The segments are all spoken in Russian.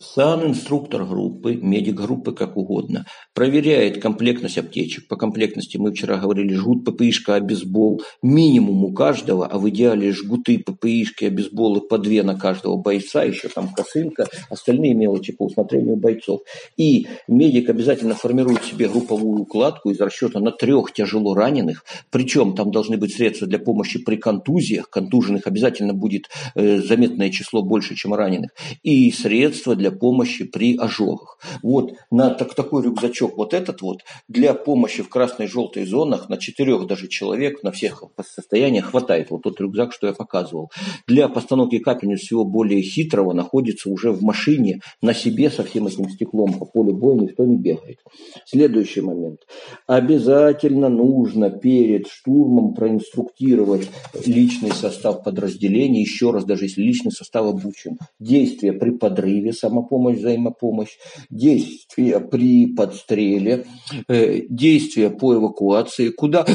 Сан-инструктор группы, медик группы, как угодно, проверяет комплектность аптечек. По комплектности мы вчера говорили жгут, ППИшка, обезбол. Минимум у каждого, а в идеале жгуты, ППИшки, обезболы по две на каждого бойца, еще там косынка, остальные мелочи по усмотрению бойцов. И медик обязательно формирует себе групповую укладку из расчета на трех тяжело раненых. Причем там должны быть средства для помощи при контузиях. Контуженных обязательно будет э, заметное число больше, чем раненых. И средства для помощи при ожогах. Вот на так, такой рюкзачок вот этот вот для помощи в красной желтой зонах на четырех даже человек на всех состояниях хватает. Вот тот рюкзак, что я показывал. Для постановки капельниц всего более хитрого находится уже в машине на себе со всем этим стеклом по полю боя никто не бегает. Следующий момент. Обязательно нужно перед штурмом проинструктировать личный состав подразделения, еще раз, даже если личный состав обучен. Действия при подрыве, само самопомощь, взаимопомощь, действия при подстреле, э, действия по эвакуации, куда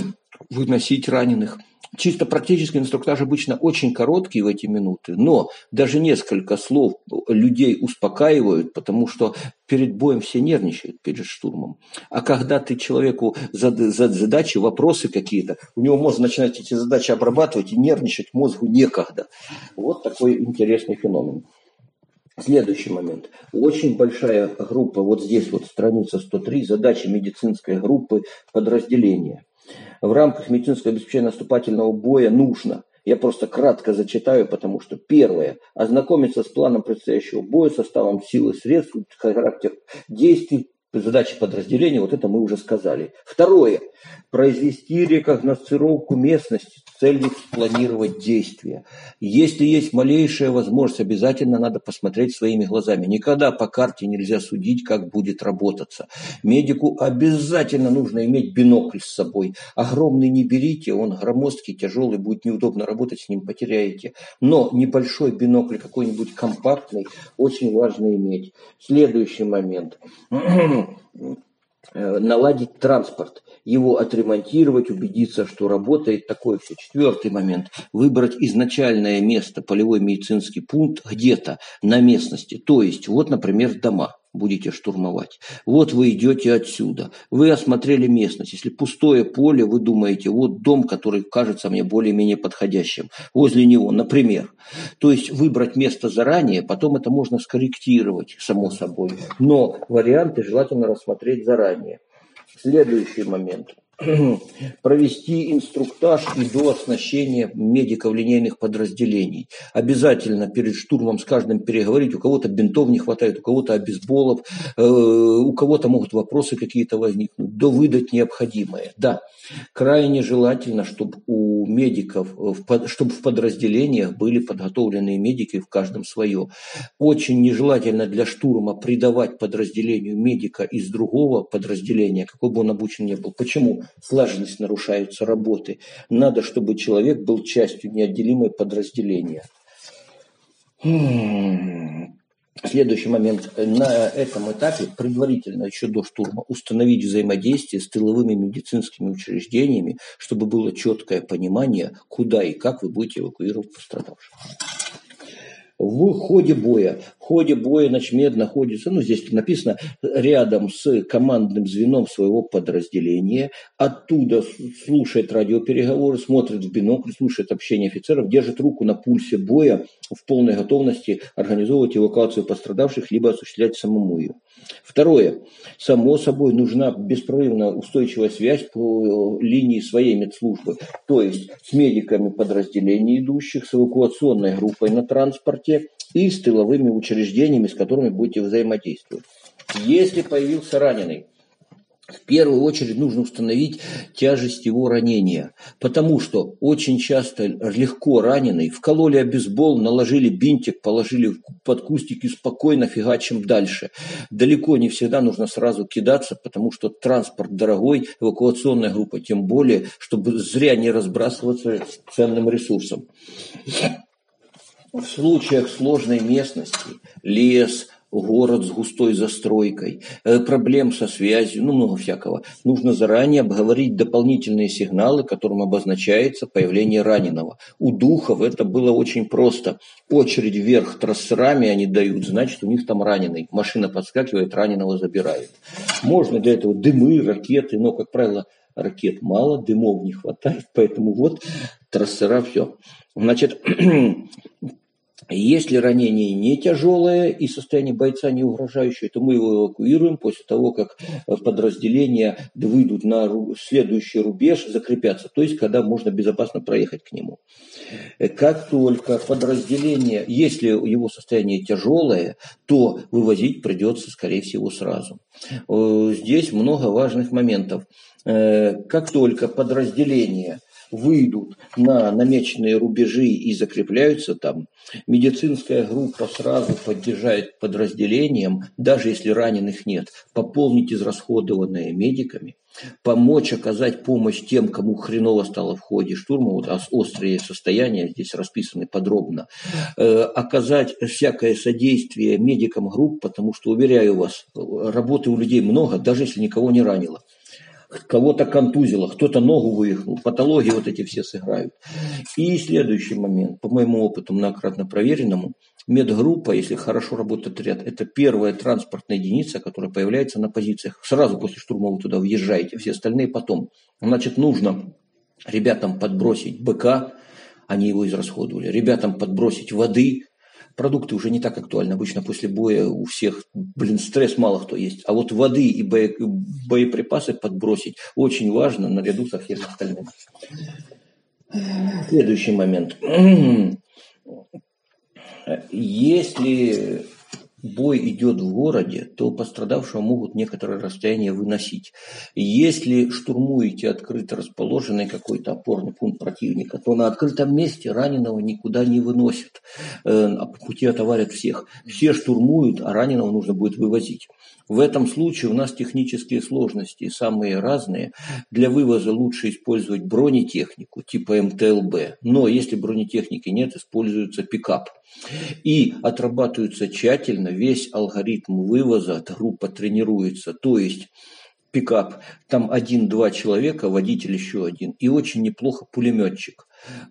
выносить раненых. Чисто практический инструктаж обычно очень короткий в эти минуты, но даже несколько слов людей успокаивают, потому что перед боем все нервничают перед штурмом. А когда ты человеку зад, задачи, вопросы какие-то, у него мозг начинает эти задачи обрабатывать и нервничать мозгу некогда. Вот такой интересный феномен. Следующий момент. Очень большая группа, вот здесь вот страница 103, задача медицинской группы подразделения. В рамках медицинского обеспечения наступательного боя нужно, я просто кратко зачитаю, потому что первое, ознакомиться с планом предстоящего боя, составом силы, средств, характер действий, задачи подразделения, вот это мы уже сказали. Второе, произвести рекогносцировку местности с целью спланировать действия. Если есть малейшая возможность, обязательно надо посмотреть своими глазами. Никогда по карте нельзя судить, как будет работаться. Медику обязательно нужно иметь бинокль с собой. Огромный не берите, он громоздкий, тяжелый, будет неудобно работать, с ним потеряете. Но небольшой бинокль, какой-нибудь компактный, очень важно иметь. Следующий момент наладить транспорт, его отремонтировать, убедиться, что работает, такое все. Четвертый момент. Выбрать изначальное место, полевой медицинский пункт где-то на местности. То есть, вот, например, дома будете штурмовать. Вот вы идете отсюда. Вы осмотрели местность. Если пустое поле, вы думаете, вот дом, который кажется мне более-менее подходящим. Возле него, например. То есть выбрать место заранее, потом это можно скорректировать, само собой. Но варианты желательно рассмотреть заранее. Следующий момент – провести инструктаж и до оснащения медиков линейных подразделений. Обязательно перед штурмом с каждым переговорить. У кого-то бинтов не хватает, у кого-то обезболов, э, у кого-то могут вопросы какие-то возникнуть. До выдать необходимое. Да, крайне желательно, чтобы у медиков, чтобы в подразделениях были подготовленные медики в каждом свое. Очень нежелательно для штурма придавать подразделению медика из другого подразделения, какой бы он обучен не был. Почему? Слаженность нарушаются работы. Надо, чтобы человек был частью неотделимой подразделения. Следующий момент. На этом этапе, предварительно еще до штурма, установить взаимодействие с тыловыми медицинскими учреждениями, чтобы было четкое понимание, куда и как вы будете эвакуировать пострадавших в ходе боя. Ходе боя Ночмед находится, ну здесь написано, рядом с командным звеном своего подразделения. Оттуда слушает радиопереговоры, смотрит в бинокль, слушает общение офицеров, держит руку на пульсе боя в полной готовности организовывать эвакуацию пострадавших, либо осуществлять самому ее. Второе. Само собой нужна беспрерывная устойчивая связь по линии своей медслужбы. То есть с медиками подразделений идущих, с эвакуационной группой на транспорте и с тыловыми учреждениями, с которыми будете взаимодействовать. Если появился раненый, в первую очередь нужно установить тяжесть его ранения, потому что очень часто легко раненый вкололи обезбол, наложили бинтик, положили под кустик и спокойно фигачим дальше. Далеко не всегда нужно сразу кидаться, потому что транспорт дорогой, эвакуационная группа тем более, чтобы зря не разбрасываться ценным ресурсом. В случаях сложной местности, лес, город с густой застройкой, э, проблем со связью, ну много всякого. Нужно заранее обговорить дополнительные сигналы, которым обозначается появление раненого. У духов это было очень просто. Очередь вверх трассерами они дают, значит у них там раненый. Машина подскакивает, раненого забирают. Можно для этого дымы, ракеты, но, как правило, ракет мало, дымов не хватает, поэтому вот трассера все. Значит, если ранение не тяжелое и состояние бойца не угрожающее, то мы его эвакуируем после того, как подразделения выйдут на следующий рубеж, закрепятся, то есть когда можно безопасно проехать к нему. Как только подразделение, если его состояние тяжелое, то вывозить придется, скорее всего, сразу. Э, здесь много важных моментов. Э, как только подразделение выйдут на намеченные рубежи и закрепляются там, медицинская группа сразу поддержает подразделением, даже если раненых нет, пополнить израсходованные медиками, помочь оказать помощь тем, кому хреново стало в ходе штурма, вот острые состояния здесь расписаны подробно, э, оказать всякое содействие медикам групп, потому что, уверяю вас, работы у людей много, даже если никого не ранило кого-то контузило, кто-то ногу вывихнул, патологии вот эти все сыграют. И следующий момент, по моему опыту многократно проверенному, медгруппа, если хорошо работает отряд, это первая транспортная единица, которая появляется на позициях. Сразу после штурма вы туда въезжаете, все остальные потом. Значит, нужно ребятам подбросить БК, они его израсходовали, ребятам подбросить воды, продукты уже не так актуальны. Обычно после боя у всех, блин, стресс мало кто есть. А вот воды и боеприпасы подбросить очень важно наряду со всем остальным. Следующий момент. Если бой идет в городе, то пострадавшего могут некоторое расстояние выносить. Если штурмуете открыто расположенный какой-то опорный пункт противника, то на открытом месте раненого никуда не выносят, э, а по пути отоварят всех. Все штурмуют, а раненого нужно будет вывозить. В этом случае у нас технические сложности самые разные. Для вывоза лучше использовать бронетехнику типа МТЛБ. Но если бронетехники нет, используется пикап. И отрабатывается тщательно весь алгоритм вывоза, группа тренируется. То есть пикап, там один-два человека, водитель еще один, и очень неплохо пулеметчик.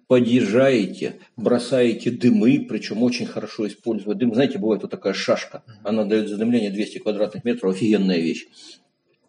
Подъезжаете, бросаете дымы, причем очень хорошо используя дым. Знаете, бывает вот такая шашка, она дает задымление 200 квадратных метров, офигенная вещь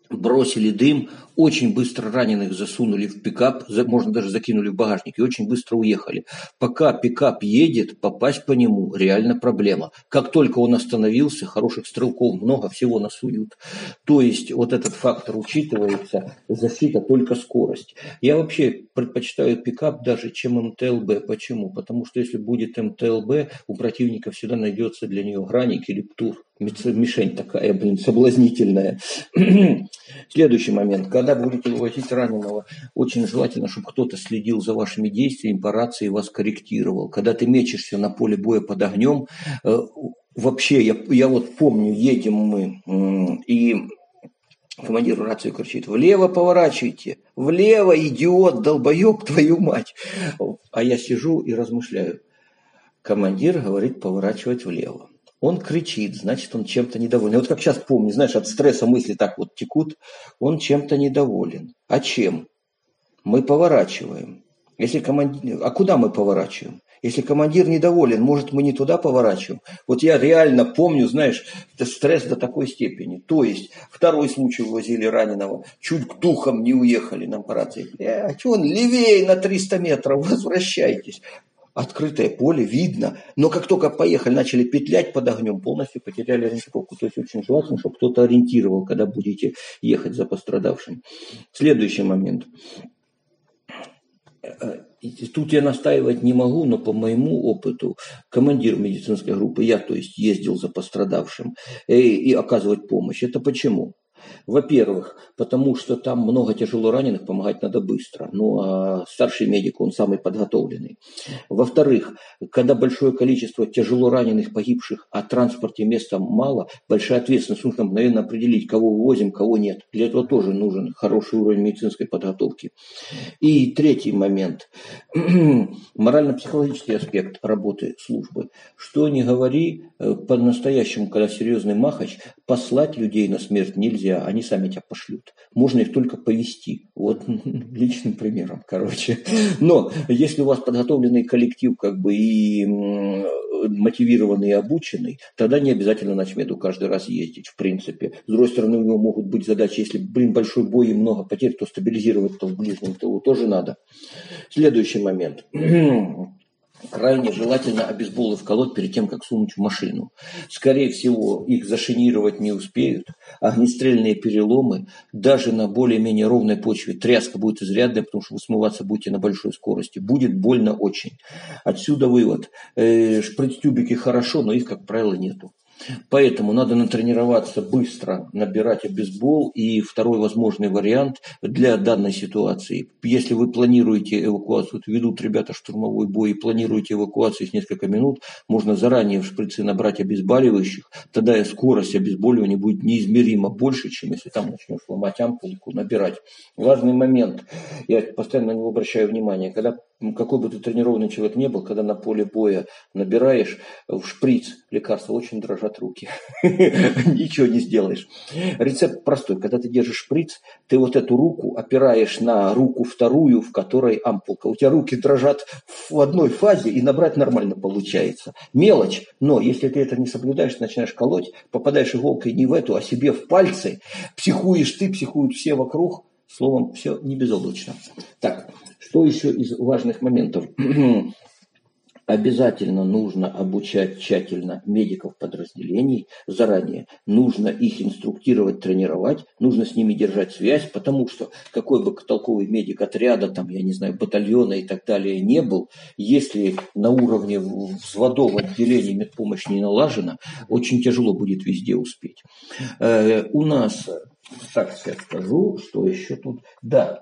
бросили дым, очень быстро раненых засунули в пикап, можно даже закинули в багажник и очень быстро уехали. Пока пикап едет, попасть по нему реально проблема. Как только он остановился, хороших стрелков много, всего насуют. То есть вот этот фактор учитывается, защита только скорость. Я вообще предпочитаю пикап даже, чем МТЛБ. Почему? Потому что если будет МТЛБ, у противника всегда найдется для нее граник или птур мишень такая, блин, соблазнительная. Следующий момент. Когда будете вывозить раненого, очень желательно, чтобы кто-то следил за вашими действиями, по рации вас корректировал. Когда ты мечешься на поле боя под огнем, э, вообще, я, я вот помню, едем мы, и командир рацию кричит, влево поворачивайте, влево, идиот, долбоеб, твою мать. А я сижу и размышляю. Командир говорит поворачивать влево. Он кричит, значит, он чем-то недоволен. вот как сейчас помню, знаешь, от стресса мысли так вот текут, он чем-то недоволен. А чем? Мы поворачиваем. Если командир... А куда мы поворачиваем? Если командир недоволен, может, мы не туда поворачиваем? Вот я реально помню, знаешь, это стресс до такой степени. То есть, второй случай возили раненого, чуть к духам не уехали нам по рации. Э, а что он левее на 300 метров, возвращайтесь открытое поле, видно. Но как только поехали, начали петлять под огнем, полностью потеряли ориентировку. То есть очень желательно, чтобы кто-то ориентировал, когда будете ехать за пострадавшим. Следующий момент. Тут я настаивать не могу, но по моему опыту командир медицинской группы, я то есть ездил за пострадавшим и, э, и оказывать помощь. Это почему? Во-первых, потому что там много тяжело раненых, помогать надо быстро. Ну, а старший медик, он самый подготовленный. Во-вторых, когда большое количество тяжело раненых, погибших, а транспорте места мало, большая ответственность. Нужно мгновенно определить, кого вывозим, кого нет. Для этого тоже нужен хороший уровень медицинской подготовки. И третий момент. Морально-психологический аспект работы службы. Что не говори, э, по-настоящему, когда серьезный махач, послать людей на смерть нельзя, они сами тебя пошлют. Можно их только повести. Вот личным примером, короче. Но если у вас подготовленный коллектив, как бы и мотивированный и обученный, тогда не обязательно на Чмеду каждый раз ездить, в принципе. С другой стороны, у него могут быть задачи, если, блин, большой бой и много потерь, то стабилизировать-то в ближнем тылу тоже надо. Следующий момент. крайне желательно обезболы вколоть перед тем, как сунуть в машину. Скорее всего, их зашинировать не успеют. Огнестрельные переломы, даже на более-менее ровной почве, тряска будет изрядная, потому что вы смываться будете на большой скорости. Будет больно очень. Отсюда вывод. Э, шприц-тюбики хорошо, но их, как правило, нету. Поэтому надо натренироваться быстро набирать обезбол. И второй возможный вариант для данной ситуации. Если вы планируете эвакуацию, вот ведут ребята штурмовой бой и планируете эвакуацию с несколько минут, можно заранее в шприцы набрать обезболивающих. Тогда и скорость обезболивания будет неизмеримо больше, чем если там начнешь ломать ампулку, набирать. Важный момент. Я постоянно на него обращаю внимание. Когда какой бы ты тренированный человек не был, когда на поле боя набираешь в шприц лекарства, очень дрожат руки. Ничего не сделаешь. Рецепт простой. Когда ты держишь шприц, ты вот эту руку опираешь на руку вторую, в которой ампулка. У тебя руки дрожат в одной фазе, и набрать нормально получается. Мелочь, но если ты это не соблюдаешь, начинаешь колоть, попадаешь иголкой не в эту, а себе в пальцы, психуешь ты, психуют все вокруг, Словом, все не безоблачно. Так, что еще из важных моментов? Обязательно нужно обучать тщательно медиков подразделений заранее. Нужно их инструктировать, тренировать. Нужно с ними держать связь, потому что какой бы толковый медик отряда, там, я не знаю, батальона и так далее не был, если на уровне взводов отделений медпомощь не налажена, очень тяжело будет везде успеть. Э, у нас, так сказать, скажу, что еще тут. Да,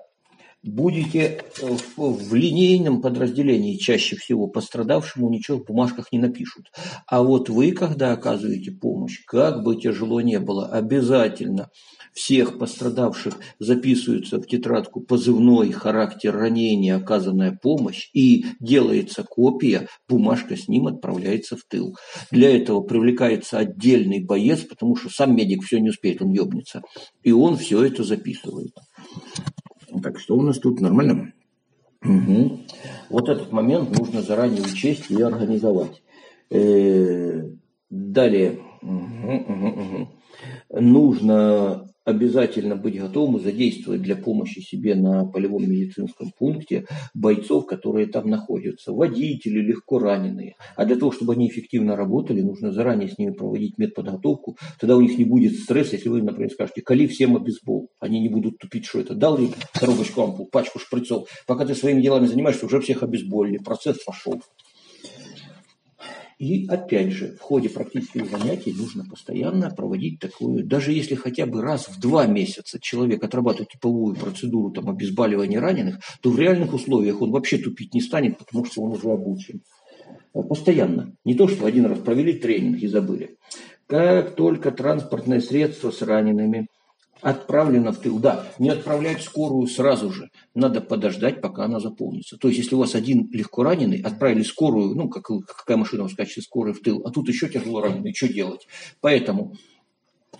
будете э, в, линейном подразделении чаще всего пострадавшему ничего в бумажках не напишут. А вот вы, когда оказываете помощь, как бы тяжело не было, обязательно всех пострадавших записываются в тетрадку позывной характер ранения, оказанная помощь, и делается копия, бумажка с ним отправляется в тыл. Для этого привлекается отдельный боец, потому что сам медик все не успеет, он ебнется. И он все это записывает. Так, что у нас тут нормально? Угу. Вот этот момент нужно заранее учесть и организовать. Э, далее. Угу, угу, угу. Нужно обязательно быть готовым задействовать для помощи себе на полевом медицинском пункте бойцов, которые там находятся, водители, легко раненые. А для того, чтобы они эффективно работали, нужно заранее с ними проводить медподготовку. Тогда у них не будет стресса, если вы, например, скажете, кали всем обезбол. Они не будут тупить, что это. Дал им коробочку ампул, пачку шприцов. Пока ты своими делами занимаешься, уже всех обезболили. Процесс пошел. И опять же, в ходе практических занятий нужно постоянно проводить такую, даже если хотя бы раз в два месяца человек отрабатывает типовую процедуру там, обезболивания раненых, то в реальных условиях он вообще тупить не станет, потому что он уже обучен. Постоянно. Не то, что один раз провели тренинг и забыли. Как только транспортное средство с ранеными – отправлена в тыл. Да, не отправлять скорую сразу же. Надо подождать, пока она заполнится. То есть, если у вас один легко раненый, отправили скорую, ну, как, какая машина в качестве скорой в тыл, а тут еще тяжело раненый, что делать? Поэтому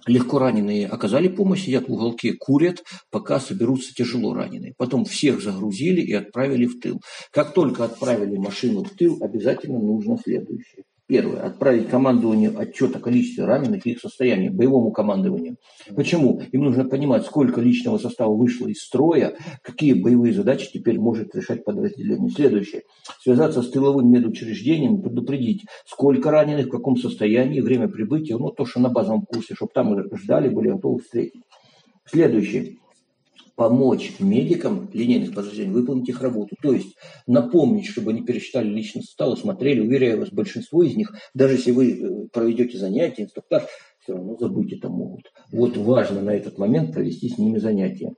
легко раненые оказали помощь, сидят в уголке, курят, пока соберутся тяжело раненые. Потом всех загрузили и отправили в тыл. Как только отправили машину в тыл, обязательно нужно следующее. Первое. Отправить командованию отчет о количестве раненых и их состоянии, боевому командованию. Почему? Им нужно понимать, сколько личного состава вышло из строя, какие боевые задачи теперь может решать подразделение. Следующее. Связаться с тыловым медучреждением, предупредить, сколько раненых, в каком состоянии, время прибытия, ну то, что на базовом курсе, чтобы там ждали, были готовы встретить. Следующее помочь медикам линейных подразделений выполнить их работу. То есть напомнить, чтобы они пересчитали личный состав, смотрели, уверяю вас, большинство из них, даже если вы э, проведете занятия, инструктаж, все равно забыть это могут. Вот важно на этот момент провести с ними занятия.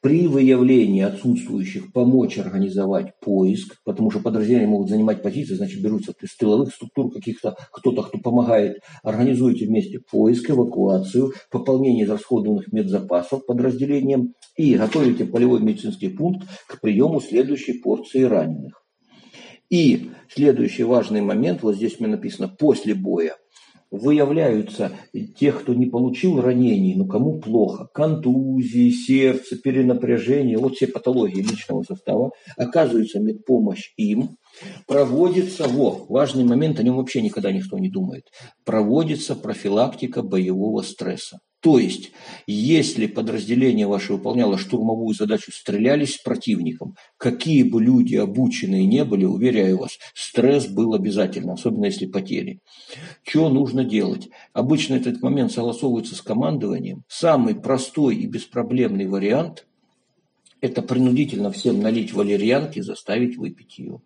При выявлении отсутствующих помочь организовать поиск, потому что подразделения могут занимать позиции, значит берутся из тыловых структур каких-то, кто-то, кто помогает, организуйте вместе поиск, эвакуацию, пополнение израсходованных медзапасов подразделением и готовите полевой медицинский пункт к приему следующей порции раненых. И следующий важный момент, вот здесь мне написано «после боя», выявляются тех, кто не получил ранений, но кому плохо, контузии, сердце, перенапряжение, вот все патологии личного состава, оказывается медпомощь им, проводится, во, важный момент, о нем вообще никогда никто не думает, проводится профилактика боевого стресса. То есть, если подразделение ваше выполняло штурмовую задачу, стрелялись с противником, какие бы люди обученные не были, уверяю вас, стресс был обязательно, особенно если потери. Что нужно делать? Обычно этот момент согласовывается с командованием. Самый простой и беспроблемный вариант – это принудительно всем налить валерьянки, заставить выпить ее.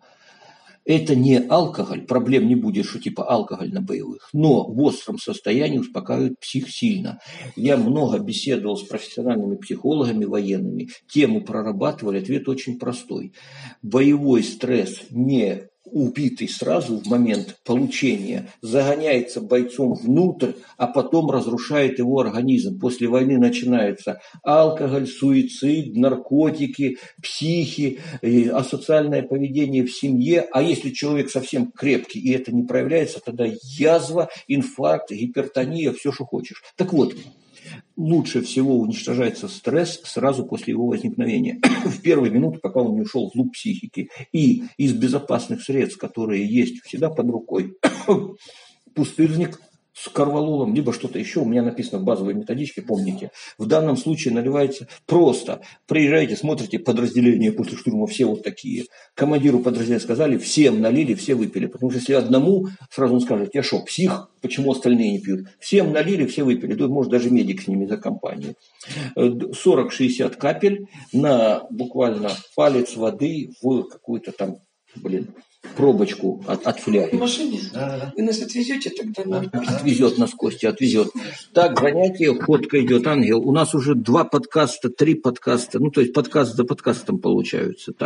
Это не алкоголь, проблем не будет, что типа алкоголь на боевых, но в остром состоянии успокаивает псих сильно. Я много беседовал с профессиональными психологами военными, тему прорабатывали, ответ очень простой. Боевой стресс не убитый сразу в момент получения, загоняется бойцом внутрь, а потом разрушает его организм. После войны начинается алкоголь, суицид, наркотики, психи, асоциальное поведение в семье. А если человек совсем крепкий и это не проявляется, тогда язва, инфаркт, гипертония, все, что хочешь. Так вот, лучше всего уничтожается стресс сразу после его возникновения, в первые минуты, пока он не ушел в луп психики. И из безопасных средств, которые есть всегда под рукой, пустырник – с карвалолом, либо что-то еще. У меня написано в базовой методичке, помните. В данном случае наливается просто. Приезжаете, смотрите подразделение после штурма, все вот такие. Командиру подразделения сказали, всем налили, все выпили. Потому что если одному, сразу он скажет, я что, псих, почему остальные не пьют? Всем налили, все выпили. Тут может даже медик с ними за компанию. 40-60 капель на буквально палец воды в какую-то там, блин, пробочку от, от фляги. В машине? Да, да. Вы нас отвезете тогда? Отвезет нас Костя, отвезет. Так, занятие, ходка идет, ангел. У нас уже два подкаста, три подкаста, ну, то есть подкаст за подкастом получаются. Так.